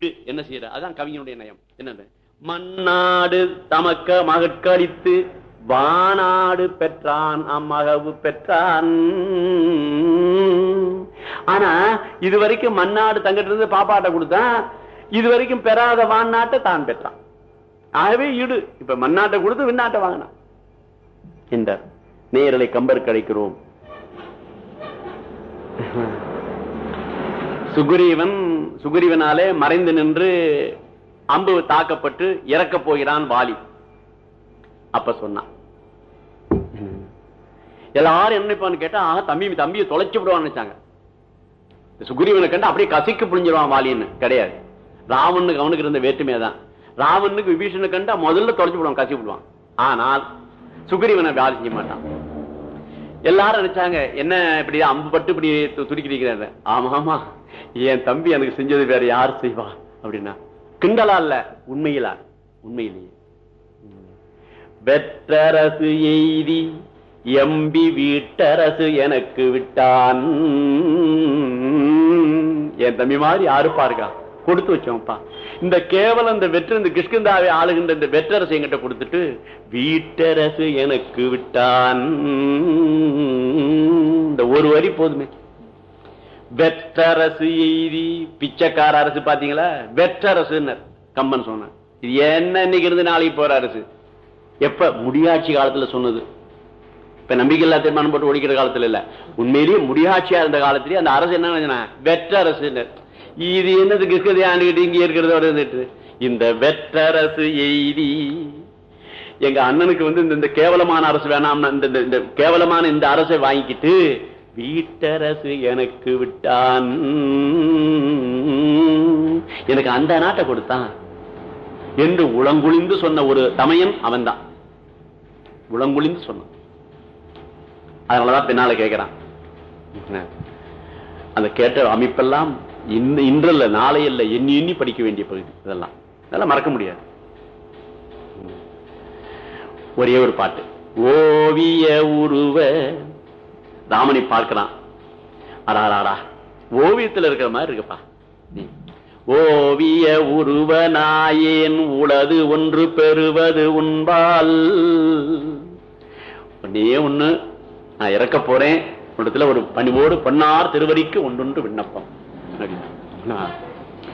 என்ன செய்யற? அதான் கவிஞனுடைய நயம். என்னது? மண்ணாடு தமக்க மகட்களித்து வானாடு பெற்றான் அம்மகவு பெற்றான். ஆனா இது வரைக்கும் மண்ணாடு தங்கிட்டு இருந்து பாப்பாட்ட கொடுத்தான் இது வரைக்கும் பெறாத வான்னாட்டை தான் பெற்றான். ஆகவே இடு. இப்ப மண்ணாட்டை கொடுத்து விண்ணாட்டை வாங்கினான். என்றார். நேரலை கம்பர் கிடைக்கிறோம் சுக்ரீவன் சுக்ரீவனாலே மறைந்து நின்று அம்பு தாக்கப்பட்டு இறக்க போகிறான் வாலி. அப்ப சொன்னான் எல்லாரும் என்ன கேட்டா தம்பி தம்பியை தொலைச்சு விடுவான்னு நினைச்சாங்க. சுக்ரீவனை கண்டு அப்படியே கசிக்கு புழிஞ்சிருவான் வாலின்னு. கிடையாது. ராவனுக்கு அவனுக்கு இருந்த வேற்றுமையை தான். ராவனுக்கு விபீஷனை கண்டா முதல்ல தொலைச்சு விடுவான் கசி விடுவான். ஆனால் சுக்ரீவனை வேலை செய்ய மாட்டான். எல்லாரும் நினைச்சாங்க என்ன இப்படி அம்பு பட்டு இப்படி துடிக்கிறீங்க ஆமா ஆமா என் தம்பி எனக்கு செஞ்சது வேற யார் செய்வா? அப்படின்னா கிண்டலா இல்ல உண்மையிலா? உண்மையிலேயே. வெற்றரசு எய்தி எம்பி வீட்டரசு எனக்கு விட்டான். என் தம்பி மாதிரி யாரு பாருக்கா கொடுத்து வச்சோம்ப்பா. இந்த கேவலம் இந்த வெற்று இந்த கிஷ்கிந்தாவை ஆளுகின்ற இந்த வெற்றரசு என்கிட்ட கொடுத்துட்டு வீட்டரசு எனக்கு விட்டான். இந்த ஒரு வரி போதுமே. வெற்றரசு எய்தி பிச்சைக்கார அரசு பாத்தீங்களா? வெற்றரசுன்னர் கம்பன் சொன்ன இது என்ன இன்னைக்கு இருந்து நாளைக்கு போற அரசு? எப்ப? முடியாட்சி காலத்துல சொன்னது. இப்ப நம்பிக்கை இல்லா தீர்மானம் போட்டு ஒடிக்கிற காலத்துல இல்ல. உண்மையிலேயே முடியாட்சியா இருந்த காலத்திலேயே அந்த அரசு என்ன நினைச்சா வெற்றரசு இது என்னது கிஸ்கதை ஆண்டுகிட்டு இங்கே இருக்கிறதோட இருந்துட்டு. இந்த வெற்றரசு எய்தி எங்க அண்ணனுக்கு வந்து இந்த- இந்த கேவலமான அரசு வேணாம்னா இந்த இந்த- இந்த கேவலமான இந்த அரசை வாங்கிக்கிட்டு வீட்டரசு எனக்கு விட்டான். எனக்கு அந்த நாட்டை கொடுத்தான். என்று உளங்குளிந்து சொன்ன ஒரு தமையன் அவன்தான். உளங்குளிந்து சொன்னான். அதனாலதான் பின்னால கேட்கிறான் அந்த கேட்ட அமைப்பெல்லாம் இன்றல்ல நாளை இல்ல எண்ணி எண்ணி படிக்க வேண்டிய பகுதி இதெல்லாம். இதெல்லாம் மறக்க முடியாது. ஒரே ஒரு பாட்டு. ஓவிய உருவ ராமனை பார்க்கிறான். அடாராடா ஓவியத்தில் இருக்கிற மாதிரி இருக்குப்பா. நீ. ஓவிய உருவ நாயேன் உளது ஒன்று பெறுவது உண்பால் ஒன்னே ஒண்ணு நான் இறக்க போறேன். இடத்துல ஒரு பணிவோடு பொன்னார் திருவரிக்கு ஒன்றொன்று விண்ணப்பம்.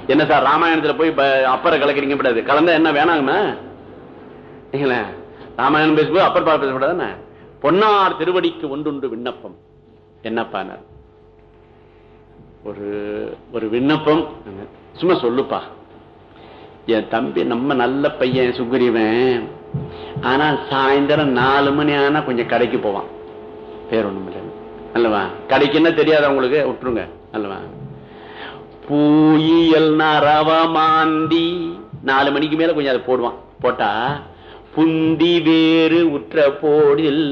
என்ன சார் ராமாயணத்துல போய் ப- அப்பரை கலக்கிறீங்க கூடாது கலந்தா என்ன வேணாங்கண்ணா ராமாயணம் பேசும்போது அப்பர் பார் பேசக்கூடாதுன்னு பொன்னார் திருவடிக்கு ஒன்றுண்டு விண்ணப்பம். என்னப்பானார் ஒரு ஒரு விண்ணப்பம். சும்மா சொல்லுப்பா. என் தம்பி நம்ம நல்ல பையன் சுக்ரீவன் ஆனா சாயந்தரம் நாலு மணி ஆனா கொஞ்சம் கடைக்கு போவான். பேர் ஒண்ணும் இல்லை. அல்லவா? கடைக்கு என்ன தெரியாது அவங்களுக்கு விட்டுருங்க. அல்லவா? பூயியல் நரவமாந்தி நாலு மணிக்கு மேல கொஞ்சம் அதை போடுவான். போட்டா புந்தி வேறு உற்ற போடில்.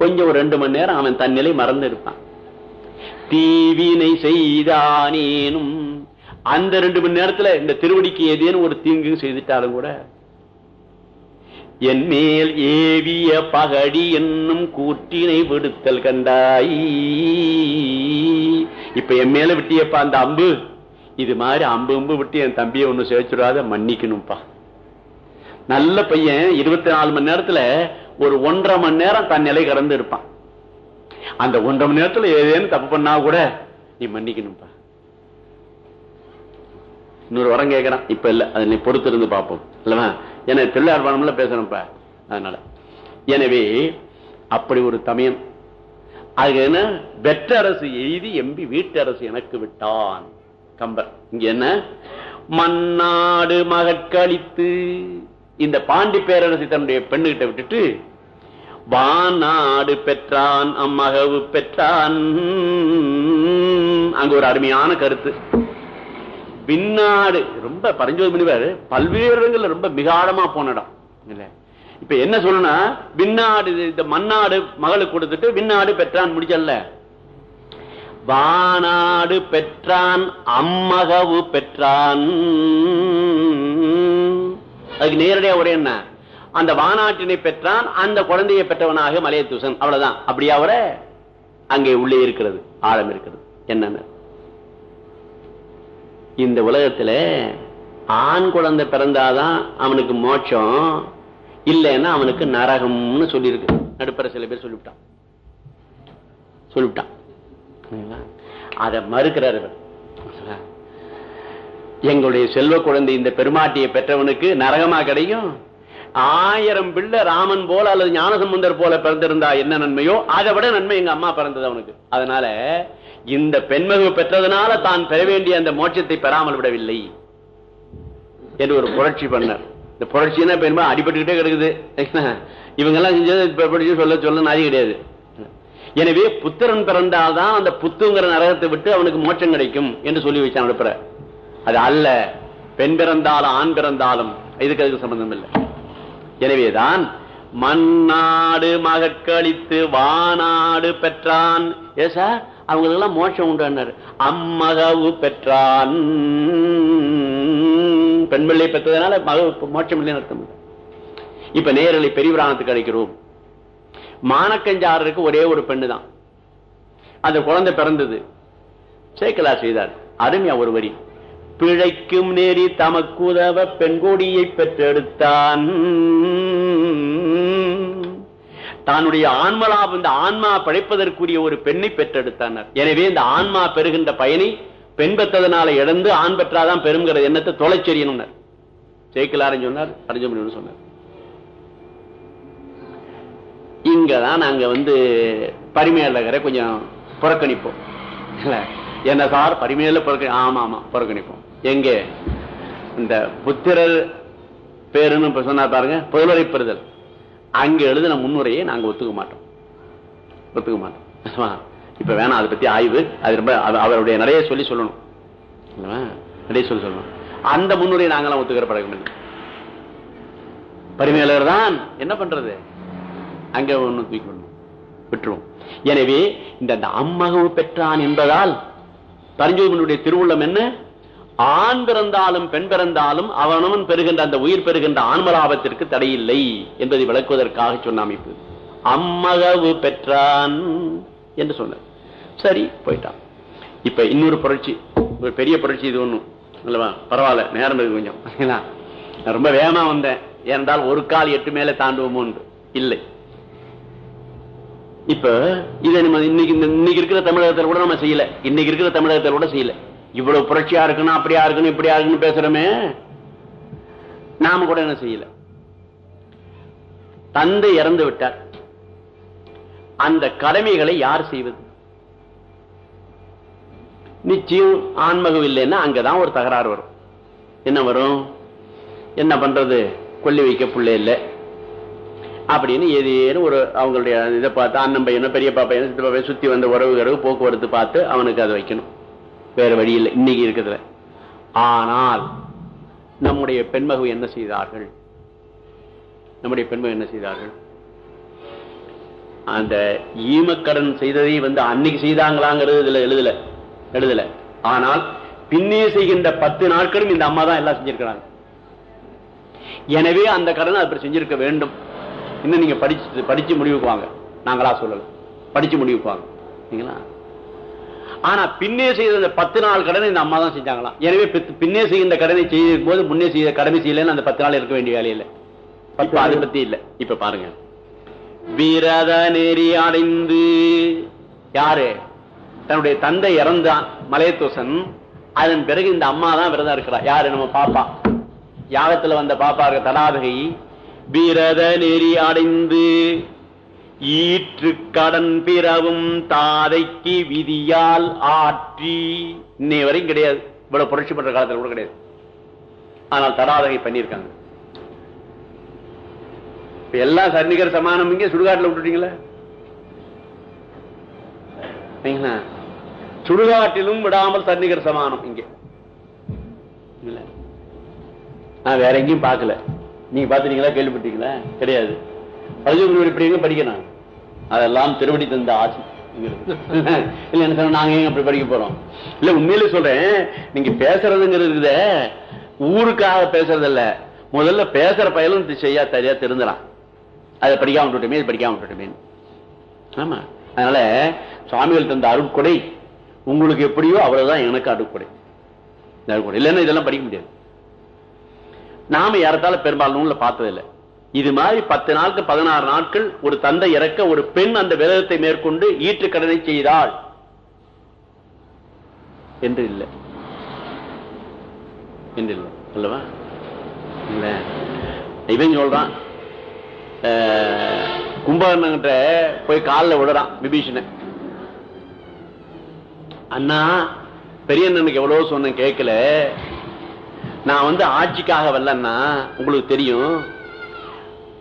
கொஞ்சம் ஒரு ரெண்டு மணி நேரம் அவன் தன்னிலை மறந்து இருப்பான் தீவினை செய்தானேனும். அந்த ரெண்டு மணி நேரத்துல இந்த திருவடிக்கு ஏதேனும் ஒரு தீங்கு செய்துட்டாலும் கூட என் மேல் ஏவிய பகடி என்னும் கூற்றினை விடுத்தல் கண்டாய். இப்ப என் மேல விட்டியப்பா அந்த அம்பு. இது மாதிரி அம்பு அம்பு விட்டு என் தம்பியை ஒண்ணு சேர்த்துடாத மன்னிக்கணும்ப்பா நல்ல பையன் இருபத்தி நாலு மணி நேரத்துல ஒரு ஒன்றரை மணி நேரம் தன் நிலை கடந்து இருப்பான். அந்த ஒன்றரை மணி நேரத்துல ஏதேன்னு தப்பு பண்ணா கூட நீ மன்னிக்கணும்ப்பா இன்னொரு வரம் கேட்கறான் இப்ப இல்ல அதை நீ பொறுத்து இருந்து பார்ப்போம். இல்லவா ஏன்னா பிள்ளையார் பணம்ல அதனால. எனவே அப்படி ஒரு தமயம் அது என்ன? வெற்றரசு எழுதி எம்பி வீட்டரசு எனக்கு விட்டான். கம்பர். இங்க என்ன? மன்னாடு மகட்களித்து இந்த பாண்டி பேரரசு தன்னுடைய பெண்ணுகிட்ட விட்டுட்டு வானாடு பெற்றான் அம்மகவு பெற்றான். அங்க ஒரு அருமையான கருத்து. பின்னாடு ரொம்ப பரஞ்சோதி முனிவர் பல்வேறு இடங்கள்ல ரொம்ப மிக ஆழமா போன இடம் இல்ல? இப்ப என்ன சொல்லணும்னா பின்னாடு இந்த மண்ணாடு மகளுக்கு கொடுத்துட்டு விண்ணாடு பெற்றான் முடிச்சல்ல. வானாடு பெற்றான் அம்மகவு பெற்றான். அதுக்கு நேரடியா ஒரே என்ன? அந்த வானாட்டினை பெற்றான் அந்த குழந்தையை பெற்றவனாக மலையத்தூசன். அவ்வளவுதான். அப்படியே அவர அங்கே உள்ளே இருக்கிறது ஆழம் இருக்கிறது. என்னன்னு? இந்த உலகத்துல ஆண் குழந்தை பிறந்தாதான் அவனுக்கு மோட்சம் இல்லைன்னா அவனுக்கு நரகம்னு சொல்லியிருக்கு. நடுப்பற சில பேர் சொல்லிவிட்டான். சொல்லிவிட்டான். அதை மறுக்கிறார் இவர். எங்களுடைய செல்வ குழந்தை இந்த பெருமாட்டியை பெற்றவனுக்கு நரகமா கிடைக்கும் ஆயிரம் பிள்ளை ராமன் போல அல்லது ஞானசம்பந்தர் போல பிறந்திருந்தா என்ன நன்மையோ? அதை விட நன்மை எங்க அம்மா பிறந்தது அவனுக்கு. அதனால இந்த பெண்மகு பெற்றதுனால தான் பெற வேண்டிய அந்த மோட்சத்தை பெறாமல் விடவில்லை என்று ஒரு புரட்சி பண்ணார். இந்த புரட்சினா பெருமா அடிபட்டுக்கிட்டே கிடக்குது. இவங்க எல்லாம் செஞ்சது சொல்ல சொல்ல நாதி கிடையாது. எனவே புத்திரன் பிறந்தால்தான் அந்த புத்துங்கிற நரகத்தை விட்டு அவனுக்கு மோட்சம் கிடைக்கும் என்று சொல்லி வச்சான் அனுப்புற அது அல்ல. பெண் பிறந்தாலும் ஆண் பிறந்தாலும் இதுக்கு அதுக்கு சம்பந்தம் இல்லை. எனவேதான் மண்ணாடு மகற்களித்து வானாடு பெற்றான். ஏ சார் அவங்களுக்கெல்லாம் மோஷம் உண்டு அம்மகவு பெற்றான். பெண் பிள்ளை பெற்றதுனால மக மோட்சம் இல்லைன்னு அர்த்தம். இப்ப நேரலை பெரியபிராணத்துக்கு அழைக்கிறோம். மானக்கஞ்சாரருக்கு ஒரே ஒரு பெண்ணு தான். அந்த குழந்தை பிறந்தது. சேக்கலா செய்தார். அருமையா ஒரு வரி. பிழைக்கும் நேரி தமக்குதவ பெண்கொடியை பெற்றெடுத்தான். தன்னுடைய ஆன்மலா இந்த ஆன்மா படைப்பதற்குரிய ஒரு பெண்ணை பெற்றெடுத்தான் எனவே இந்த ஆன்மா பெறுகின்ற பயனை பெண் பெற்றதனால இழந்து ஆண் பெற்றாதான் பெறுங்கிற எண்ணத்தை தொலைச்செறியணும் ஜெயிக்கலாரன் சொன்னார் அர்ஜுன் சொன்னார். இங்கதான் நாங்க வந்து பரிமையாளரை கொஞ்சம் புறக்கணிப்போம். என்ன சார்? பரிமையில புறக்கணி ஆமா ஆமா புறக்கணிப்போம். எங்க? இந்த புத்திரர் பேருன்னு இப்ப சொன்னா பாருங்க புதலரை பெறுதல். அங்க எழுதின முன்னுரையை நாங்க ஒத்துக்க மாட்டோம். ஒத்துக்க மாட்டோம். இப்ப வேணாம் அதை பத்தி ஆய்வு அது ரொம்ப அவருடைய நிறைய சொல்லி சொல்லணும். நிறைய சொல்லி சொல்லணும். அந்த முன்னுரையை நாங்களாம் ஒத்துக்கிற பழக்கம் இல்லை. பரிமையாளர் தான் என்ன பண்றது? அங்க ஒண்ணு தூக்கி விட்டுருவோம். எனவே இந்த அம்மகவு பெற்றான் என்பதால் பரஞ்சோதிமனுடைய திருவுள்ளம் என்ன? ஆண் பிறந்தாலும் பெண் பிறந்தாலும் அவனவன் பெறுகின்ற அந்த உயிர் பெறுகின்ற ஆன்மலாபத்திற்கு தடையில்லை என்பதை விளக்குவதற்காக சொன்ன அமைப்பு. அம்மகவு பெற்றான் என்று சொன்னார். சரி போயிட்டான். இப்ப இன்னொரு புரட்சி. ஒரு பெரிய புரட்சி இது ஒண்ணும் இல்லவா பரவாயில்ல நேரம் இருக்கு கொஞ்சம். ரொம்ப வேகமா வந்தேன். ஏனென்றால் ஒரு கால் எட்டு மேல தாண்டுவோமோன்று இல்லை. இப்ப இதை நம்ம இன்னைக்கு இன்னைக்கு இருக்கிற தமிழகத்தில் கூட நம்ம செய்யல. இன்னைக்கு இருக்கிற தமிழகத்தில் கூட செய்யல. இவ்வளவு புரட்சியா இருக்கணும் அப்படியா இருக்கணும் இப்படியா இருக்குன்னு பேசுறோமே. நாம கூட என்ன செய்யல. தந்தை இறந்து விட்டார். அந்த கடமைகளை யார் செய்வது? நிச்சயம் ஆன்மகம் இல்லைன்னா அங்கதான் ஒரு தகராறு வரும். என்ன வரும்? என்ன பண்றது? கொல்லி வைக்க பிள்ளை இல்லை. அப்படின்னு ஏதேனும் ஒரு அவங்களுடைய இதை பார்த்து அண்ணன் பையனோ பெரியப்பா பையனோ சித்தப்பா பையன் சுத்தி வந்த உறவுகள் போக்குவரத்து பார்த்து அவனுக்கு அதை வைக்கணும். வேற வழி இல்லை. இன்னைக்கு இருக்கிறதுல. ஆனால் நம்முடைய பெண்மகு என்ன செய்தார்கள்? நம்முடைய பெண்மகு என்ன செய்தார்கள்? அந்த ஈமக்கடன் செய்ததை வந்து அன்னைக்கு செய்தாங்களாங்கிறது இதுல எழுதல. எழுதல. ஆனால் பின்னே செய்கின்ற பத்து நாட்களும் இந்த அம்மா தான் எல்லாம் செஞ்சிருக்கிறாங்க. எனவே அந்த கடன் அப்படி செஞ்சிருக்க வேண்டும். இன்னும் நீங்க படிச்சு படிச்சு முடிவுக்குவாங்க நாங்களா சொல்லல. படிச்சு முடிவுக்குவாங்க சரிங்களா ஆனா பின்னே செய்த அந்த பத்து நாள் கடனை இந்த அம்மா தான் செஞ்சாங்களாம். எனவே பின்னே செய்கின்ற கடனை செய்யும் போது முன்னே செய்த கடமை செய்யலன்னு அந்த பத்து நாள் இருக்க வேண்டிய வேலையில இப்ப அதை பத்தி இல்ல. இப்ப பாருங்க. விரத நெறி அடைந்து யாரு? தன்னுடைய தந்தை இறந்தான் மலையத்தோசன். அதன் பிறகு இந்த அம்மா தான் விரதம் இருக்கிறா. யாரு? நம்ம பாப்பா. யாகத்துல வந்த பாப்பா இருக்க தடாதகை விரத நெறி அடைந்து ஈற்று கடன் பிறவும் தாதைக்கு விதியால் ஆற்றி. இன்னை வரையும் கிடையாது. இவ்வளவு புரட்சி பண்ற காலத்துல கூட கிடையாது. ஆனால் தடாதகை பண்ணியிருக்காங்க. இப்ப எல்லாம் சர்ணிகர் சமானம் இங்க சுடுகாட்டுல விட்டுட்டீங்களா? சுடுகாட்டிலும் விடாமல் சர்ணிகர் சமானம் இங்க. நான் வேற எங்கேயும் பார்க்கல. நீங்க பாத்துட்டீங்களா கேள்விப்பட்டீங்களா? கிடையாது. பரிசுகுரு படிங்க படிக்கணும்? அதெல்லாம் திருவடி தந்த ஆசி இல்ல என்ன சொன்ன நாங்க எங்க அப்படி படிக்க போறோம்? இல்ல உண்மையில சொல்றேன் நீங்க பேசுறதுங்கிறது ஊருக்காக பேசுறது இல்ல முதல்ல பேசுற பயலும் செய்யா சரியா திருந்தலாம் அதை படிக்காம விட்டுட்டுமே படிக்காம விட்டுட்டுமே. ஆமா. அதனால சுவாமிகள் தந்த அருட்கொடை உங்களுக்கு எப்படியோ அவ்வளவுதான் எனக்கு அருட்கொடை. இல்லைன்னா இதெல்லாம் படிக்க முடியாது. நாம யாரத்தால பெரும்பாலும் நூல்ல பார்த்ததில்லை. இது மாதிரி பத்து நாட்கள் பதினாறு நாட்கள் ஒரு தந்தை இறக்க ஒரு பெண் அந்த விரதத்தை மேற்கொண்டு ஈற்று கடனை செய்தாள். என்று இல்லை. என்று இல்லை. அல்லவா? இல்ல. இவன் சொல்றான். கும்பகர்ணங்கிட்ட போய் காலில் விடுறான் விபீஷணன். அண்ணா பெரிய அண்ணனுக்கு எவ்வளவு சொன்ன கேட்கல. நான் வந்து ஆட்சிக்காக வரலன்னா உங்களுக்கு தெரியும்.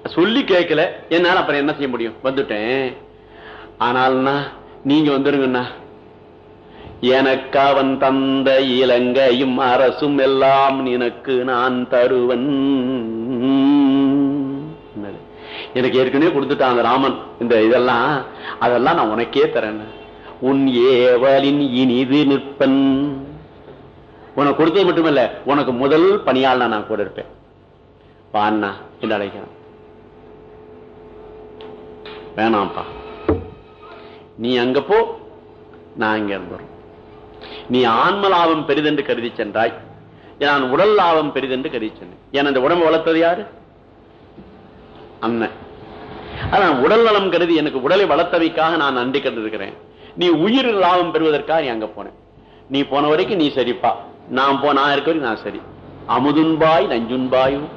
சொல்லி கேட்கல. என்னால அப்புறம் என்ன செய்ய முடியும்? வந்துட்டேன். ஆனால்னா நீங்க வந்துருங்கண்ணா. எனக்கு அவன் தந்த இலங்கையும் அரசும் எல்லாம் எனக்கு நான் தருவன். எனக்கு ஏற்கனவே கொடுத்துட்டான் அந்த ராமன். இந்த இதெல்லாம் அதெல்லாம் நான் உனக்கே தரேன். உன் ஏவலின் இனிது நிற்பன். உனக்கு கொடுத்தது மட்டுமல்ல உனக்கு முதல் பணியாளனா நான் கூட இருப்பேன். வாண்ணா என்று அழைக்கிறேன். வேணாம்ப்பா. நீ அங்க போ நான் இங்க இருந்துறோம். நீ ஆன்ம லாபம் பெரிதென்று கருதி சென்றாய். நான் உடல் லாபம் பெரிதென்று கருதி சென்றேன் ஏன் அந்த உடம்பு வளர்த்தது யாரு? அண்ணன். ஆனா உடல் நலம் கருதி எனக்கு உடலை வளர்த்தவைக்காக நான் நன்றி கண்டிருக்கிறேன் நீ உயிர் லாபம் பெறுவதற்காக நீ அங்க போனேன். நீ போன வரைக்கும் நீ சரிப்பா. நான் போ நான் இருக்க வரைக்கும் நான் சரி. அமுதுன்பாய் நஞ்சுன்பாயும்.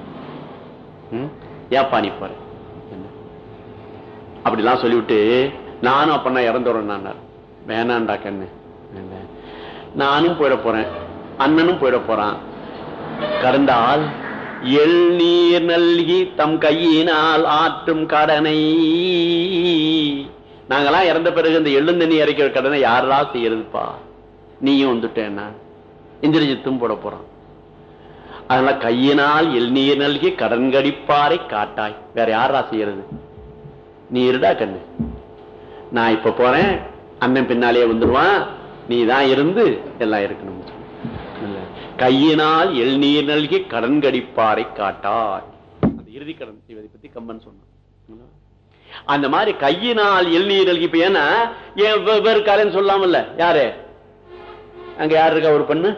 ஏப்பா நீ போறேன் அப்படிலாம் சொல்லிவிட்டு நானும் அப்ப இறந்துடுறேன் நான் வேணாண்டா கண்ணு. நானும் போயிட போறேன். அண்ணனும் போயிட போறான். கறந்தால் எள் நீர் நல்கி தம் கையினால் ஆற்றும் கடனை. நாங்கெல்லாம் இறந்த பிறகு இந்த எள்ளு தண்ணி இறைக்கிற கடனை யாரா செய்யறதுப்பா? நீயும் வந்துட்டேன்னா. இந்திரஜித்தும் போட போறான். அதனால கையினால் எள் நீர் நல்கி கடன் கடிப்பாரை காட்டாய். வேற யாரா செய்யறது? நீ இருடா கண்ணு. நான் இப்ப போறேன் அண்ணன் பின்னாலேயே வந்துருவான் நீ தான் இருந்து எல்லாம் இருக்கணும். கையினால் எள்நீர் நல்கி கடன் கடிப்பாரை காட்டாய் அந்த இறுதி கடன் செய்வதை பத்தி கம்பன் சொன்னான். அந்த மாதிரி கையினால் எள்நீர் நல்கி இப்ப ஏன்னா ஏன் வெவ்வேறு காலன்னு சொல்லாமல்ல? யாரு? அங்க யாரு இருக்கா ஒரு பெண்ணு?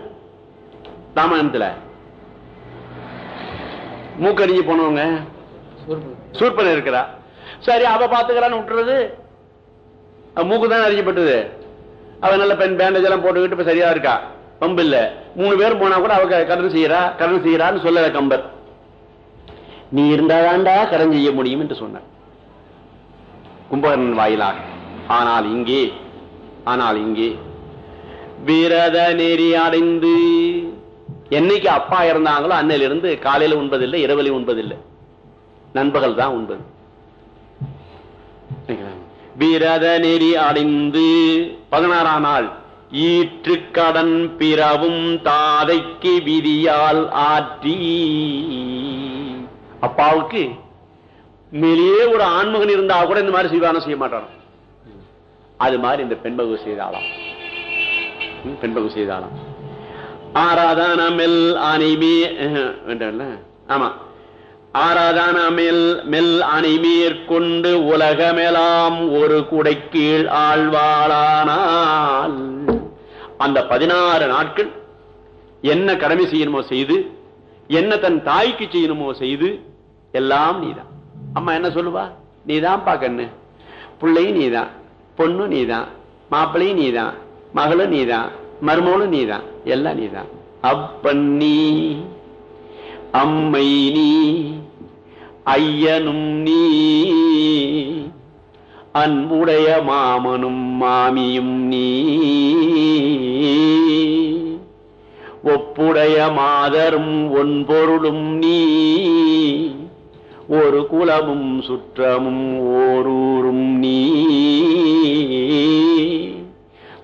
ராமாயணத்துல மூக்கடிஞ்சு போனவங்க. சூர்பன் இருக்கிறா. சரி அவ பாத்துக்கிறான்னு விட்டுறது? மூக்கு தான் அறிஞ்சப்பட்டது அவ நல்ல பெண் பேண்டேஜ் எல்லாம் போட்டுக்கிட்டு இப்ப சரியா இருக்கா? பம்பு இல்ல. மூணு பேர் போனா கூட அவ கடன் செய்யறா கடன் செய்யறான்னு சொல்லல கம்பர். நீ இருந்தாதாண்டா கடன் செய்ய முடியும் என்று சொன்ன கும்பகர்ணன் வாயிலாக ஆனால் இங்கே ஆனால் இங்கே விரத நெறி அடைந்து என்னைக்கு அப்பா இறந்தாங்களோ அன்னையிலிருந்து காலையில உண்பதில்லை இரவலி உண்பதில்லை. நண்பகல் தான் உண்பது. விரத நெறி அடைந்து பதினாறாம் நாள். ஈற்று கடன் பிறவும் தாதைக்கு விதியால் ஆற்றி. அப்பாவுக்கு மேலேயே ஒரு ஆண்மகன் இருந்தா கூட இந்த மாதிரி செய்வான செய்ய மாட்டான்? அது மாதிரி இந்த பெண்பகு செய்தாலாம் பெண்பகு செய்தாலாம் ஆராதனமெல் மெல் அணிமே ஆமா. ஆராதான மெல் மெல் அணிமேற்கொண்டு உலகமெல்லாம் ஒரு குடை கீழ் ஆழ்வாளானால். அந்த பதினாறு நாட்கள் என்ன கடமை செய்யணுமோ செய்து என்ன தன் தாய்க்கு செய்யணுமோ செய்து எல்லாம் நீதான். அம்மா என்ன சொல்லுவா? நீதான் பாக்கண்ணு பிள்ளையும் நீதான். பொண்ணு நீதான். மாப்பிள்ளையும் நீதான். மகளும் நீதான். மருமகளும் நீதான். எல்லாம் நீதான். அப்பன் நீ அம்மை நீ ஐயனும் நீ அன்புடைய மாமனும் மாமியும் நீ. ஒப்புடைய மாதரும் ஒன்பொருளும் நீ. ஒரு குலமும் சுற்றமும் ஓரூரும் நீ.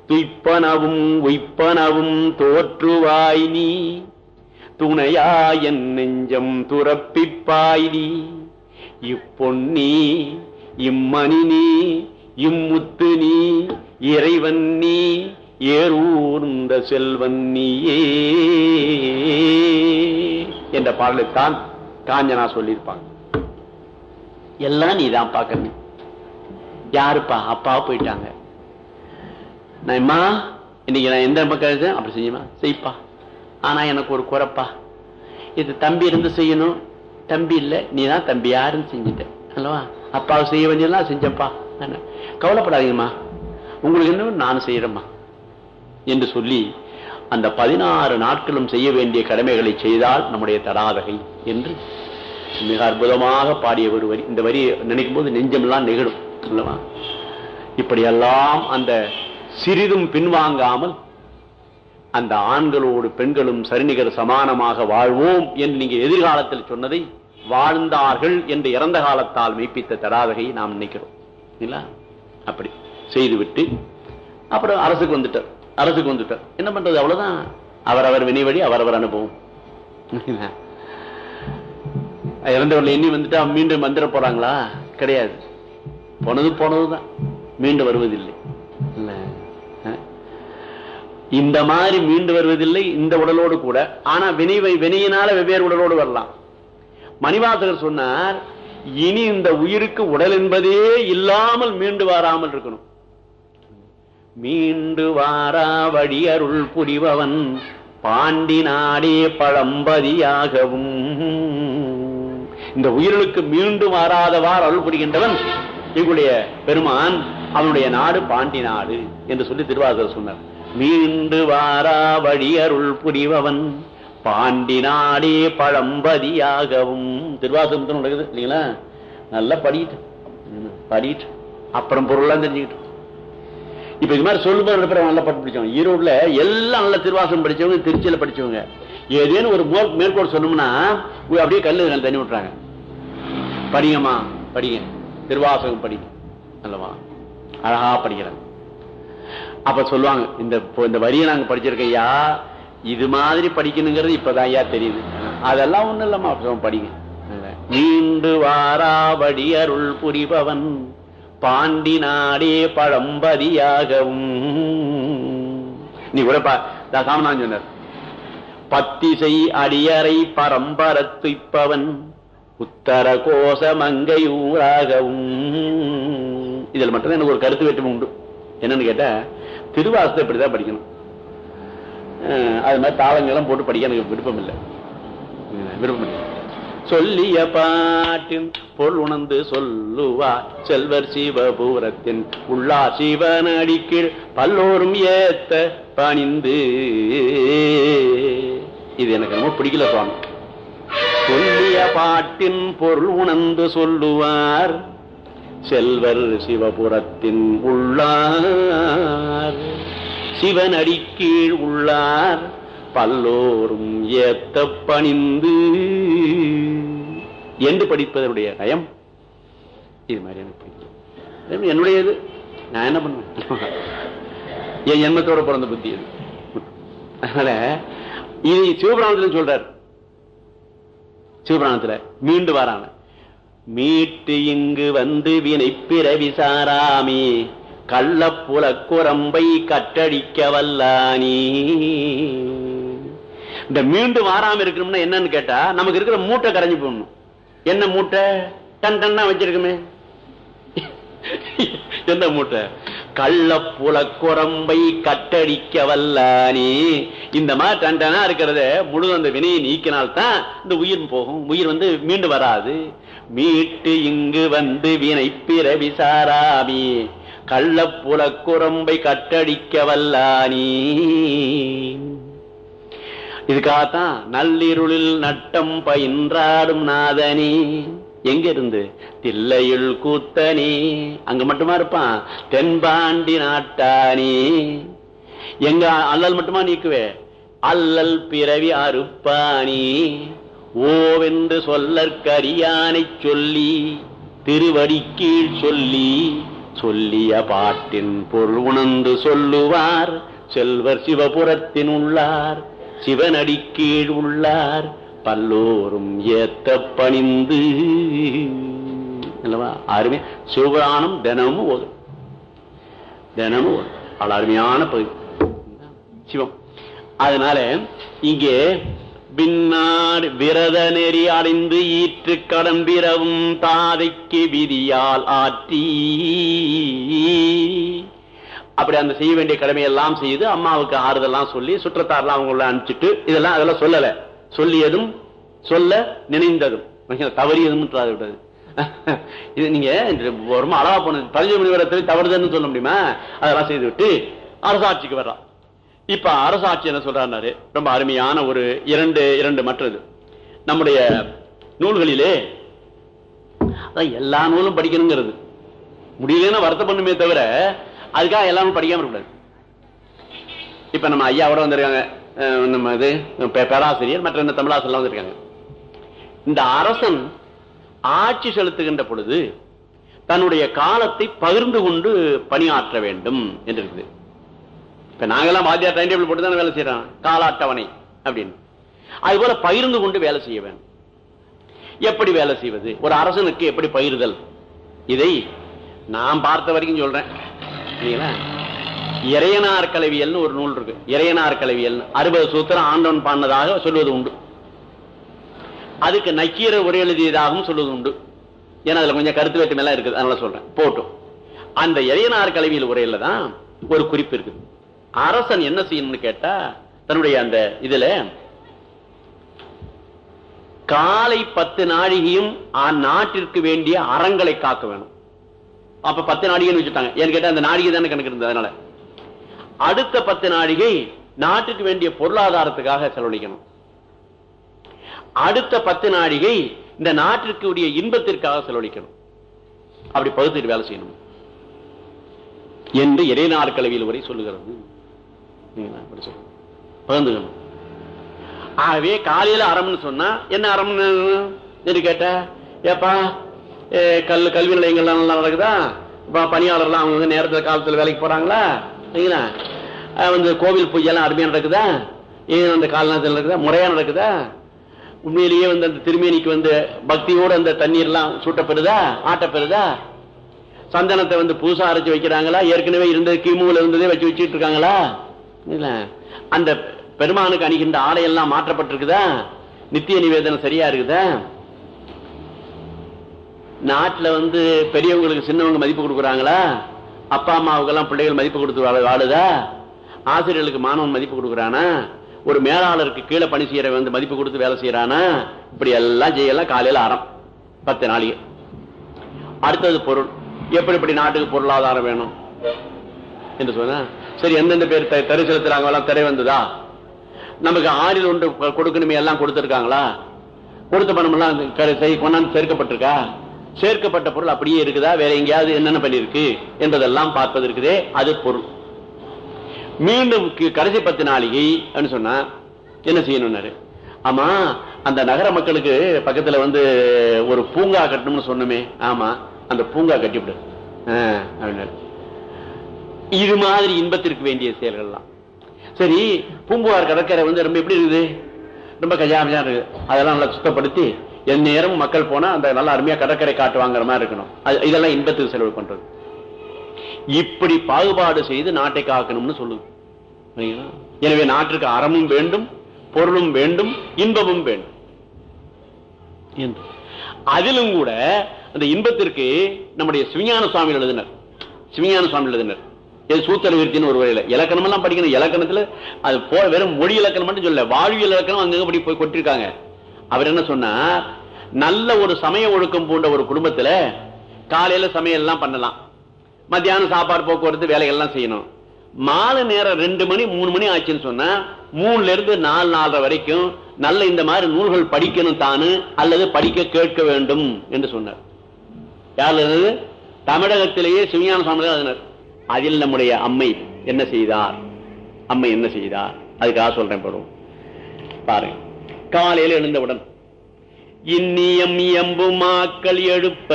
துய்ப்பனவும் உய்ப்பனவும் தோற்றுவாய் நீ. துணையாயன் நெஞ்சம் துரப்பிப் நீ இப்பொன்னி இம்மணி நீ இம்முத்து நீ இறைவன் நீ ஏரூர்ந்த செல்வன் நீயே. என்ற பாடலைத்தான் காஞ்சனா சொல்லியிருப்பாங்க. எல்லாம் நீதான் பார்க்கணும். யாருப்பா? அப்பா போயிட்டாங்க. நான் இன்னைக்கு நான் எந்த மக்கள் அப்படி செய்யுமா? செய்ப்பா. ஆனா எனக்கு ஒரு குறைப்பா. இது தம்பி இருந்து செய்யணும். தம்பி இல்ல நீ தான் தம்பி யாருன்னு செஞ்சுட்ட. அல்லவா? அப்பாவை செய்ய வேண்டியதெல்லாம் செஞ்சப்பா என்ன? கவலைப்படாதீங்கம்மா. உங்களுக்கு இன்னும் நான் செய்யறேம்மா. என்று சொல்லி அந்த பதினாறு நாட்களும் செய்ய வேண்டிய கடமைகளை செய்தால் நம்முடைய தடாதகை என்று மிக அற்புதமாக பாடிய ஒரு வரி. இந்த வரி நினைக்கும் போது நெஞ்சமெல்லாம் நிகழும் அல்லவா? இப்படியெல்லாம் அந்த சிறிதும் பின்வாங்காமல் அந்த ஆண்களோடு பெண்களும் சரிநிகர் சமானமாக வாழ்வோம் என்று நீங்க எதிர்காலத்தில் சொன்னதை வாழ்ந்தார்கள் என்று இறந்த காலத்தால் மெய்ப்பித்த தடாதகையை நாம் நினைக்கிறோம். அப்படி செய்துவிட்டு அப்புறம் அரசுக்கு வந்துட்டார். அரசுக்கு வந்துட்டார். என்ன பண்றது? அவ்வளவுதான். அவரவர் வினைவழி அவரவர் அனுபவம். இறந்தவர்கள் எண்ணி வந்துட்டா மீண்டும் வந்துட போறாங்களா? கிடையாது. போனது போனதுதான். மீண்டும் வருவதில்லை. இந்த மாதிரி மீண்டு வருவதில்லை. இந்த உடலோடு கூட. ஆனா வினைவை வினையினால வெவ்வேறு உடலோடு வரலாம். மணிவாசகர் சொன்னார் இனி இந்த உயிருக்கு உடல் என்பதே இல்லாமல் மீண்டு வாராமல் இருக்கணும். மீண்டு வாரா வழி அருள் புரிபவன் பாண்டி நாடே பழம்பதியாகவும். இந்த உயிர்களுக்கு மீண்டு வாராதவார் அருள் புரிகின்றவன் எங்களுடைய பெருமான் அவனுடைய நாடு பாண்டி நாடு என்று சொல்லி திருவாசகர் சொன்னார். மீண்டு வாரா வழி அருள் புரிபவன் பாண்டி நாடே பழம்பதியாகவும். திருவாசகம் நடக்குது இல்லைங்களா? நல்லா படிக்கிட்டேன் படிட்டு அப்புறம் பொருள்லாம் தெரிஞ்சுக்கிட்டு. இப்ப இது மாதிரி சொல்லும்போது ரெண்டு பேரும் நல்லா பட்டு படிச்சவங்க. ஈரோடுல எல்லாம் நல்ல திருவாசகம் படிச்சவங்க திருச்சியில படிச்சவங்க. ஏதேனும் ஒரு மோர் மேற்கோள் சொன்னோம்னா அப்படியே கல்லு நல்ல தண்ணி விட்டுறாங்க. படிங்கம்மா படிங்க. திருவாசகம் படிங்க அல்லவா அழகா படிக்கிறாங்க அப்ப சொல்லுவாங்க இந்த இப்போ இந்த வரியை நாங்க படிச்சிருக்கையா இது மாதிரி படிக்கணுங்கிறது இப்பதான் ஐயா தெரியுது. அதெல்லாம் ஒண்ணு இல்லம்மா படிங்க. நீண்டு வாராவடி அருள் புரிபவன் பாண்டி நாடே பழம்பதியாகவும். நீ கூட பா தா- சொன்னார். பத்திசை அடியறை பரம்பரத்துப்பவன் உத்தர கோச மங்கை ஊராகவும். மட்டும்தான் எனக்கு ஒரு கருத்து வேற்றுமை உண்டு. என்னன்னு கேட்டா திருவாசத்தை இப்படிதான் படிக்கணும். அது மாதிரி தாளங்கள்லாம் போட்டு படிக்க எனக்கு விருப்பம் இல்லை விருப்பம் இல்லை சொல்லிய பாட்டின் பொருள் உணர்ந்து சொல்லுவா செல்வர் சிவபூரத்தின் உள்ளா சிவனடிக்கீழ் பல்லோரும் ஏத்த பணிந்து. இது எனக்கு ரொம்ப பிடிக்கல சுவாமி. சொல்லிய பாட்டின் பொருள் உணர்ந்து சொல்லுவார் செல்வர் சிவபுரத்தின் உள்ளார். சிவன் அடிக்கீழ் உள்ளார் பல்லோரும் ஏத்த பணிந்து. என்று படிப்பதனுடைய நயம் இது மாதிரி எனக்கு என்னுடையது? நான் என்ன பண்ணுவேன்? என் எண்ணத்தோட பிறந்த புத்தி இது அதனால இது சிவபுராணத்துல சொல்றார். சிவபுராணத்துல மீண்டு வரான. மீட்டு இங்கு வந்து வினை பிற விசாராமே கள்ளப்புல குரம்பை கட்டடிக்க வல்லானி இந்த மீண்டும் வாராம இருக்கணும்னா என்னன்னு கேட்டா நமக்கு இருக்கிற மூட்டை கரைஞ்சு போடணும். என்ன மூட்டை? டன் டன்னா வச்சிருக்குமே. எந்த மூட்டை? கள்ளப்புல குரம்பை கட்டடிக்க வல்லானி இந்த மாதிரி டண்டனா இருக்கிறத முழு அந்த வினையை நீக்கினால்தான் இந்த உயிர் போகும். உயிர் வந்து மீண்டு வராது. மீட்டு இங்கு வந்து வினை பிற சாராமி. கள்ளப்புல குரம்பை கட்டடிக்க வல்லானி இதுக்காகத்தான் நள்ளிருளில் நட்டம் பயின்றாடும் நாதனி. எங்க இருந்து தில்லையுள் கூத்தனி. அங்க மட்டுமா இருப்பான்? தென்பாண்டி நாட்டானி. எங்க அல்லல் மட்டுமா நீக்குவே? அல்லல் பிறவி அறுப்பானி. ஓவென்று சொல்லற்கரியானை சொல்லி திருவடி கீழ் சொல்லி சொல்லிய பாட்டின் பொருள் உணர்ந்து சொல்லுவார். செல்வர் சிவபுரத்தின் உள்ளார் சிவனடி கீழ் உள்ளார் பல்லோரும் ஏத்த பணிந்து. அருமை சிவபுராணம் தினமும் ஓதும் தினமும் ஓதும் அவ்வளவு அருமையான பகுதி. சிவம். அதனால இங்கே பின்னாடு விரத நெறி அடைந்து ஈற்று கடன் பிறவும் தாதைக்கு விதியால் ஆற்றி. அப்படி அந்த செய்ய வேண்டிய கடமையெல்லாம் செய்து அம்மாவுக்கு ஆறுதெல்லாம் சொல்லி சுற்றத்தாரெல்லாம் அவங்கள அனுப்பிச்சிட்டு இதெல்லாம் அதெல்லாம் சொல்லல. சொல்லியதும் சொல்ல நினைந்ததும். தவறியதும் விட்டது இது நீங்க ரொம்ப அளவா போன பதினஞ்சு மணி வரத்தில் தவறுதுன்னு சொல்ல முடியுமா? அதெல்லாம் செய்து விட்டு அரசாட்சிக்கு வர்றான் இப்ப அரசாட்சி என்ன சொல்றாரு ரொம்ப அருமையான ஒரு இரண்டு இரண்டு மற்றது. நம்முடைய நூல்களிலே அதான் எல்லா நூலும் படிக்கணுங்கிறது. முடியலன்னு வருத்தம் பண்ணுமே தவிர அதுக்காக எல்லாமே படிக்காம இருக்கூடாது இப்ப நம்ம ஐயாவோட வந்திருக்காங்க. நம்ம இது பேராசிரியர் மற்ற இந்த தமிழாசிரியர் வந்திருக்காங்க. இந்த அரசன் ஆட்சி செலுத்துகின்ற பொழுது தன்னுடைய காலத்தை பகிர்ந்து கொண்டு பணியாற்ற வேண்டும் என்று இருக்குது இப்ப நாங்கெல்லாம் வாத்தியார் டைம் டேபிள் போட்டு தானே வேலை செய்யறோம். கால அட்டவணை அப்படின்னு. அது போல பகிர்ந்து கொண்டு வேலை செய்ய எப்படி வேலை செய்வது? ஒரு அரசனுக்கு எப்படி பகிர்தல் இதை நான் பார்த்த வரைக்கும் சொல்றேன். இறையனார் கலவியல்னு ஒரு நூல் இருக்கு. இறையனார் கலவியல் அறுபது சூத்திரம் ஆண்டவன் பாடினதாக சொல்வது உண்டு. அதுக்கு நக்கீர உரை எழுதியதாகவும் சொல்வது உண்டு. ஏன்னா அதுல கொஞ்சம் கருத்து வேற்றுமெல்லாம் இருக்குது. அதனால சொல்றேன். போட்டும். அந்த இறையனார் கலவியல் உரையில தான் ஒரு குறிப்பு இருக்குது. அரசன் என்ன செய்யணும்னு கேட்டா தன்னுடைய அந்த இதுல காலை பத்து நாழிகையும் நாட்டிற்கு வேண்டிய அறங்களை காக்க வேணும். அப்ப பத்து நாடிகைன்னு வச்சுட்டாங்க. ஏன்னு கேட்டா அந்த நாடிகை தானே கணக்கு இருந்தது அதனால. அடுத்த பத்து நாடிகை நாட்டுக்கு வேண்டிய பொருளாதாரத்துக்காக செலவழிக்கணும். அடுத்த பத்து நாடிகை இந்த நாட்டிற்கு உடைய இன்பத்திற்காக செலவழிக்கணும். அப்படி பகுத்துட்டு வேலை செய்யணும். என்று இறை கல்வியில் வரை சொல்லுகிறது. பகிர்ந்துக்கணும். ஆகவே காலையில அறம்னு சொன்னா என்ன அறம்னு என்று கேட்ட? ஏப்பா கல் கல்வி நிலையங்கள்லாம் நல்லா நடக்குதா? பணியாளர்லாம் அவங்க வந்து நேரத்தில் காலத்தில் வேலைக்கு போறாங்களா? சரிங்களா வந்து கோவில் பூஜைலாம் அருமையா நடக்குதா? ஏன் அந்த காலநாத்தில் நடக்குதா? முறையா நடக்குதா? உண்மையிலேயே வந்து அந்த திருமேனிக்கு வந்து பக்தியோடு அந்த தண்ணீர்லாம் சூட்டப்பெறுதா ஆட்டப்பெறுதா சந்தனத்தை வந்து புதுசாக அரைச்சி வைக்கிறாங்களா? ஏற்கனவே இருந்தது கிமுல இருந்ததே வச்சு வச்சுட்டு இருக்காங்களா? அந்த பெருமானுக்கு அணிகின்ற ஆடையெல்லாம் மாற்றப்பட்டிருக்குதா? நித்திய நிவேதனம் சரியா இருக்குதா? நாட்டில் வந்து பெரியவங்களுக்கு சின்னவங்க மதிப்பு கொடுக்குறாங்களா? அப்பா அம்மாவுக்கு எல்லாம் பிள்ளைகள் மதிப்பு கொடுத்து வாழுதா ஆசிரியர்களுக்கு மாணவன் மதிப்பு கொடுக்குறானா? ஒரு மேலாளருக்கு கீழே பணி செய்யற வந்து மதிப்பு கொடுத்து வேலை செய்யறானா? இப்படி எல்லாம் செய்யலாம் காலையில் அறம். பத்து நாளைக்கு. அடுத்தது பொருள். எப்படி இப்படி நாட்டுக்கு பொருளாதாரம் வேணும்? என்று சொன்ன சரி எந்தெந்த பேர் தரி செலுத்துறாங்களாம் திரை வந்ததா? நமக்கு ஆறில் ஒன்று கொடுக்கணுமே எல்லாம் கொடுத்துருக்காங்களா? கொடுத்த பணம் கொண்டாந்து சேர்க்கப்பட்டிருக்கா? சேர்க்கப்பட்ட பொருள் அப்படியே இருக்குதா? வேற எங்கேயாவது என்னென்ன பண்ணிருக்கு என்பதெல்லாம் பார்ப்பது இருக்குதே அது பொருள். மீண்டும் கடைசி பத்து நாளிகை அப்படின்னு சொன்னா என்ன செய்யணும்னாரு? ஆமா அந்த நகர மக்களுக்கு பக்கத்துல வந்து ஒரு பூங்கா கட்டணும்னு சொன்னோமே. ஆமா அந்த பூங்கா கட்டிவிடு. அப்படின்னாரு. இது மாதிரி இன்பத்திற்கு வேண்டிய செயல்கள்லாம். சரி பூம்புவார் கடற்கரை வந்து ரொம்ப எப்படி இருக்குது? ரொம்ப கஜாமஜா இருக்கு அதெல்லாம் நல்லா சுத்தப்படுத்தி என் நேரம் மக்கள் போனா அந்த நல்லா அருமையா கடற்கரை காட்டு வாங்குற மாதிரி இருக்கணும். இதெல்லாம் இன்பத்துக்கு செலவு பண்றது. இப்படி பாகுபாடு செய்து நாட்டை காக்கணும்னு சொல்லுது. எனவே நாட்டிற்கு அறமும் வேண்டும் பொருளும் வேண்டும் இன்பமும் வேண்டும். அதிலும் கூட அந்த இன்பத்திற்கு நம்முடைய சிவஞான சுவாமி எழுதினர். சிவஞான சுவாமி எழுதினர். இது சூத்திர விருத்தின்னு ஒரு வகையில் இலக்கணம் எல்லாம் படிக்கணும். இலக்கணத்துல அது போ வெறும் மொழி இலக்கணம் மட்டும் சொல்ல வாழ்வியல் இலக்கணம் அங்க அப்படி போய் கொட்டிருக்காங்க. அவர் என்ன சொன்னார்? நல்ல ஒரு சமய ஒழுக்கம் பூண்ட ஒரு குடும்பத்துல காலையில சமையல் எல்லாம் பண்ணலாம். மத்தியானம் சாப்பாடு போக்குவரத்து வேலைகள்லாம் செய்யணும். மாலை நேரம் ரெண்டு மணி மூணு மணி ஆச்சுன்னு சொன்னா மூணுல இருந்து நாலு நாலரை வரைக்கும் நல்ல இந்த மாதிரி நூல்கள் படிக்கணும் தானு அல்லது படிக்க கேட்க வேண்டும் என்று சொன்னார். யார் தமிழகத்திலேயே சிவஞான சுவாமி எழுதினார். அதில் நம்முடைய அம்மை என்ன செய்தார்? அம்மை என்ன செய்தார்? அதுக்காக சொல்றேன் படுவோம் பாருங்க. காலையில் எழுந்தவுடன் இன்னியம் எம்புமாக்கள் எழுப்ப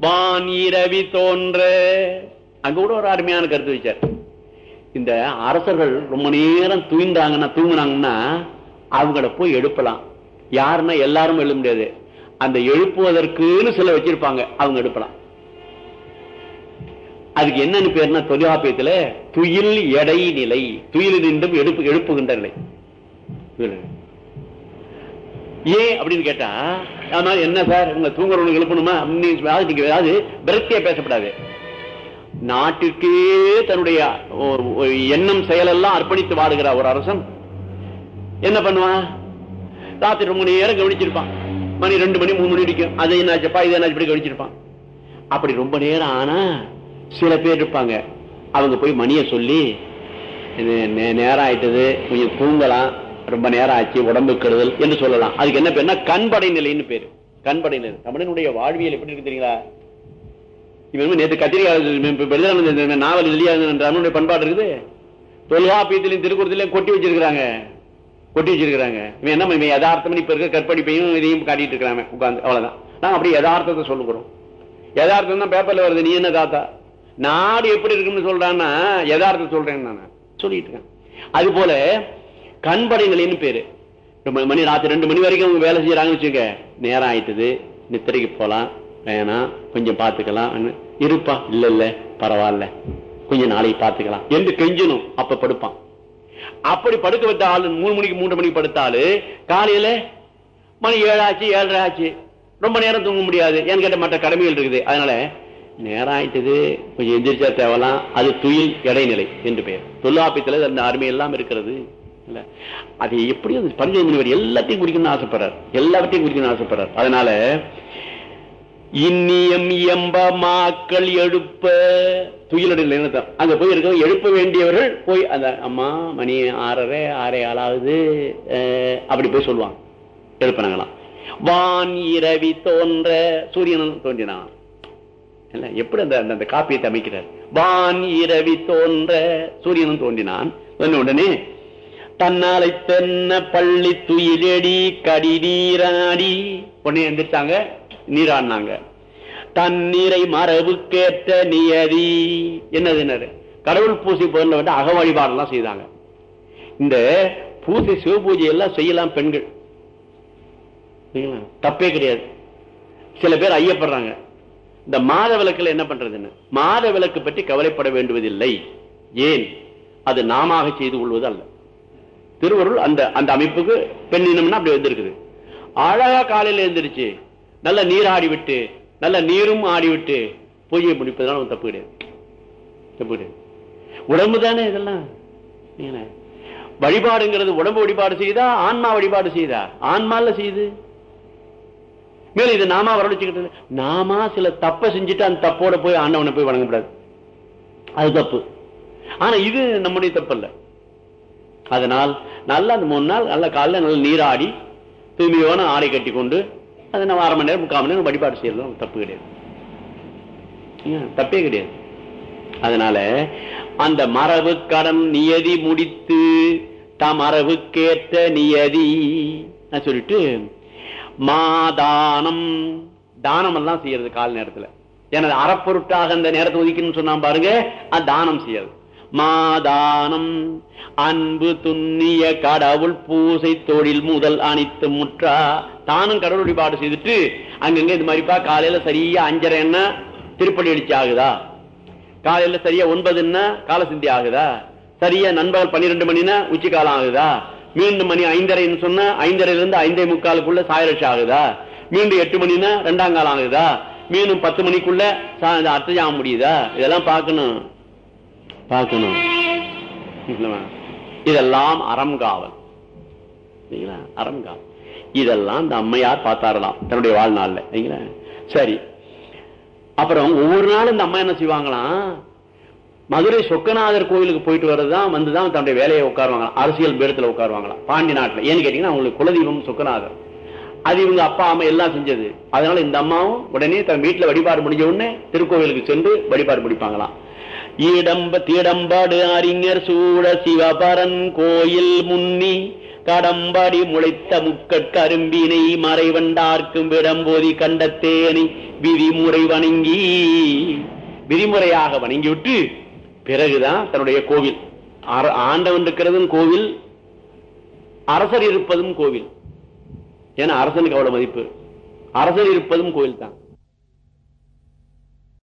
வான் இரவி தோன்ற. அங்க கூட ஒரு அருமையான கருத்து வச்சார். இந்த அரசர்கள் ரொம்ப நேரம் தூய்ந்தாங்கன்னா தூங்குனாங்கன்னா அவங்கள போய் எழுப்பலாம். யாருன்னா எல்லாரும் எழுத முடியாது. அந்த எழுப்புவதற்குன்னு சில வச்சிருப்பாங்க. அவங்க எடுப்பலாம் அதுக்கு என்னன்னு பேர்னா தொல்காப்பியத்துல துயில் எடை நிலை துயில் நின்றும் எழுப்பு எழுப்புகின்ற நிலை ஏன் அப்படின்னு கேட்டா அதனால என்ன சார் உங்க தூங்குறவங்க எழுப்பணுமா? நீங்க ஏதாவது விரக்தியா பேசப்படாது. நாட்டுக்கே தன்னுடைய எண்ணம் செயலெல்லாம் அர்ப்பணித்து வாடுகிற ஒரு அரசன் என்ன பண்ணுவான்? ராத்திரி ரொம்ப நேரம் கவனிச்சிருப்பான். மணி ரெண்டு மணி மூணு மணி அடிக்கும் அது என்னாச்சப்பா இது என்னாச்சு இப்படி கவனிச்சிருப்பான். அப்படி ரொம்ப நேரம் ஆனா சில பேர் இருப்பாங்க. அவங்க போய் மணியை சொல்லி இது நே- நேரம் ஆயிட்டது கொஞ்சம் தூங்கலாம் ரொம்ப நேரம் ஆச்சு உடம்பு கெடுதல் என்று சொல்லலாம். அதுக்கு என்ன பேருன்னா கண்படை நிலைன்னு பேரு. கண்படை நிலை. தமிழனுடைய வாழ்வியல் எப்படி இருக்கு தெரியுங்களா? இவன் நேற்று கத்திரிக்காய் நாவல் இல்லையா தமிழுடைய பண்பாடு இருக்குது. தொல்காப்பியத்திலையும் திருக்குறத்திலையும் கொட்டி வச்சிருக்கிறாங்க. கொட்டி வச்சிருக்கிறாங்க. இவன் என்ன இவன் யதார்த்தம் இப்ப இருக்க கற்படிப்பையும் இதையும் காட்டிட்டு இருக்கிறாங்க உட்காந்து அவ்வளவுதான். நாங்க அப்படி யதார்த்தத்தை சொல்லுகிறோம். யதார்த்தம் தான் பேப்பர்ல வருது நீ என்ன தாத்தா? நாடு எப்படி இருக்குன்னு சொல்றான்னா யதார்த்தம் சொல்றேன் நான் சொல்லிட்டு இருக்கேன். அது போல கண்படை பேரு மணி ராத்திரி ரெண்டு மணி வரைக்கும் அவங்க வேலை செய்யறாங்கன்னு வச்சுக்க நேரம் ஆயிட்டுது நித்திரைக்கு போலாம் வேணாம் கொஞ்சம் பாத்துக்கலாம் இருப்பா? இல்ல இல்ல பரவாயில்ல. கொஞ்சம் நாளைக்கு பாத்துக்கலாம் என்று கெஞ்சணும் அப்ப படுப்பான். அப்படி படுக்க வைத்த ஆளு மூணு மணிக்கு மூன்று மணிக்கு படுத்தாலு காலையில மணி ஏழாச்சு ஏழரை ஆச்சு. ரொம்ப நேரம் தூங்க முடியாது. ஏன்னு கேட்ட மற்ற கடமைகள் இருக்குது. அதனால நேரம் ஆயிட்டது கொஞ்சம் எந்திரிச்சா தேவலாம். அது துயில் இடைநிலை என்று பெயர். தொல்லாப்பியத்துல அந்த அருமை எல்லாம் இருக்கிறது. இல்ல. அது எப்படி அது பஞ்ச முனிவர் எல்லாத்தையும் குடிக்கணும்னு ஆசைப்படுறார். எல்லாத்தையும் குடிக்கணும்னு ஆசைப்படுறார். அதனால இன்னியம் எம்ப மாக்கள் எழுப்ப துயிலடையில் நினைத்தான் அங்க போய் இருக்க எழுப்ப வேண்டியவர்கள் போய் அந்த அம்மா மணி ஆறரை ஆறே ஆளாவது அஹ், அப்படி போய் சொல்லுவாங்க. எழுப்பினாங்களாம். வான் இரவி தோன்ற. சூரியன் தோன்றினான். எப்படி அந்த அந்த- காப்பியத்தை அமைக்கிறார்? வான் இரவி தோன்ற சூரியனும் தோன்றினான். சொன்ன உடனே தன்னாலை தென்ன பள்ளி துயிலடி கடி நீராடி உடனே எந்திரிச்சாங்க நீராடினாங்க. தண்ணீரை மரபுக்கேற்ற நியதி. என்னது கடவுள் பூசை பொருள் வந்து அக வழிபாடெல்லாம் செய்தாங்க. இந்த பூசை சிவ பூஜை எல்லாம் செய்யலாம் பெண்கள். தப்பே கிடையாது. சில பேர் ஐயப்படுறாங்க. இந்த மாத விளக்குல என்ன பண்றதுன்னு மாத விளக்கு பற்றி கவலைப்பட வேண்டுவதில்லை. ஏன்? அது நாம செய்து கொள்வது அல்ல. திருவருள் அந்த அந்த அமைப்புக்கு பெண்ணினம்னா அப்படி வந்திருக்குது. அழகா காலையில் எழுந்திருச்சு. நல்ல நீர் ஆடிவிட்டு நல்ல நீரும் ஆடி விட்டு பூஜையை முடிப்பதனால தப்பு கிடையாது. தப்பு கிடையாது. உடம்பு தானே இதெல்லாம்? வழிபாடுங்கிறது உடம்பு வழிபாடு செய்தா ஆன்மா வழிபாடு செய்தா? ஆன்மால செய்யுது. மேலும் இது நாமா வரவழைச்சுக்கிட்டு நாமா சில தப்பை செஞ்சுட்டு அந்த தப்போட போய் ஆண்டவனை போய் வணங்கக்கூடாது. அது தப்பு. ஆனா இது நம்முடைய தப்பு அல்ல அதனால் நல்லா அந்த மூணு நாள் நல்ல காலைல நல்ல நீராடி தூய்மையோன ஆடை கட்டி கொண்டு அதை நம்ம அரை மணி நேரம் முக்கால் மணி நேரம் வழிபாடு செய்யறதும் தப்பு கிடையாது. தப்பே கிடையாது. அதனால அந்த மரபு கடன் நியதி முடித்து தம் மரபுக்கேற்ற நியதி சொல்லிட்டு மாதானம். தானம் எல்லாம் செய்யறது கால நேரத்துல. எனது அறப்பொருட்டாக அந்த நேரத்தை ஒதுக்கணும்னு சொன்னா பாருங்க அது தானம் செய்யறது. மாதானம். அன்பு துண்ணிய கடவுள் பூசை தொழில் முதல் அனைத்து முற்றா. தானும் கடவுள் வழிபாடு செய்துட்டு அங்கங்க இது மாதிரிப்பா காலையில சரியா அஞ்சரை என்ன? திருப்பணி அடிச்சு ஆகுதா? காலையில சரியா ஒன்பதுன்னா கால சிந்தி ஆகுதா? சரியா நண்பகல் பன்னிரெண்டு மணினா உச்சி காலம் ஆகுதா? மீண்டும் மணி ஐந்தரைன்னு சொன்னா ஐந்தரைல இருந்து ஐந்தே முக்காலுக்குள்ள சாயரட்சி ஆகுதா? மீண்டும் எட்டு மணினா ரெண்டாம் காலம் ஆகுதா? மீண்டும் பத்து மணிக்குள்ள சா- ஆக முடியுதா? இதெல்லாம் பார்க்கணும். பார்க்கணும். இதெல்லாம் அறம் காவல் சரிங்களா அறம் காவல் இதெல்லாம் இந்த அம்மையார் பார்த்தாரலாம் தன்னுடைய வாழ்நாள்ல. சரி. அப்புறம் ஒவ்வொரு நாளும் இந்த அம்மா என்ன செய்வாங்களாம்? மதுரை சொக்கநாதர் கோயிலுக்கு போயிட்டு வர்றதுதான் வந்துதான் தன்னுடைய வேலையை உட்காருவாங்க அரசியல் பேரத்தில் உட்காருவாங்களாம். பாண்டி நாட்டில். ஏன்னு கேட்டீங்கன்னா அவங்களுக்கு குலதெய்வம் சொக்கநாதர். அது இவங்க அப்பா அம்மா எல்லாம் செஞ்சது. அதனால இந்த அம்மாவும் உடனே தன் வீட்டில் வழிபாடு முடிஞ்ச உடனே திருக்கோவிலுக்கு சென்று வழிபாடு முடிப்பாங்களாம். ஈடம்ப தீடம்பாடு அறிஞர் சூழ சிவபரன் கோயில் முன்னி கடம்பாடி முளைத்த முக்கட்கரும்பினை மறைவண்டார்க்கும் விடம்போதி கண்டத்தேனை விதிமுறை வணங்கி விதிமுறையாக வணங்கிவிட்டு பிறகுதான் தன்னுடைய கோவில். ஆண்டவன் இருக்கிறதும் கோவில் அரசர் இருப்பதும் கோவில். ஏன்னா அரசனுக்கு அவ்வளவு மதிப்பு. அரசர் இருப்பதும் கோவில் தான்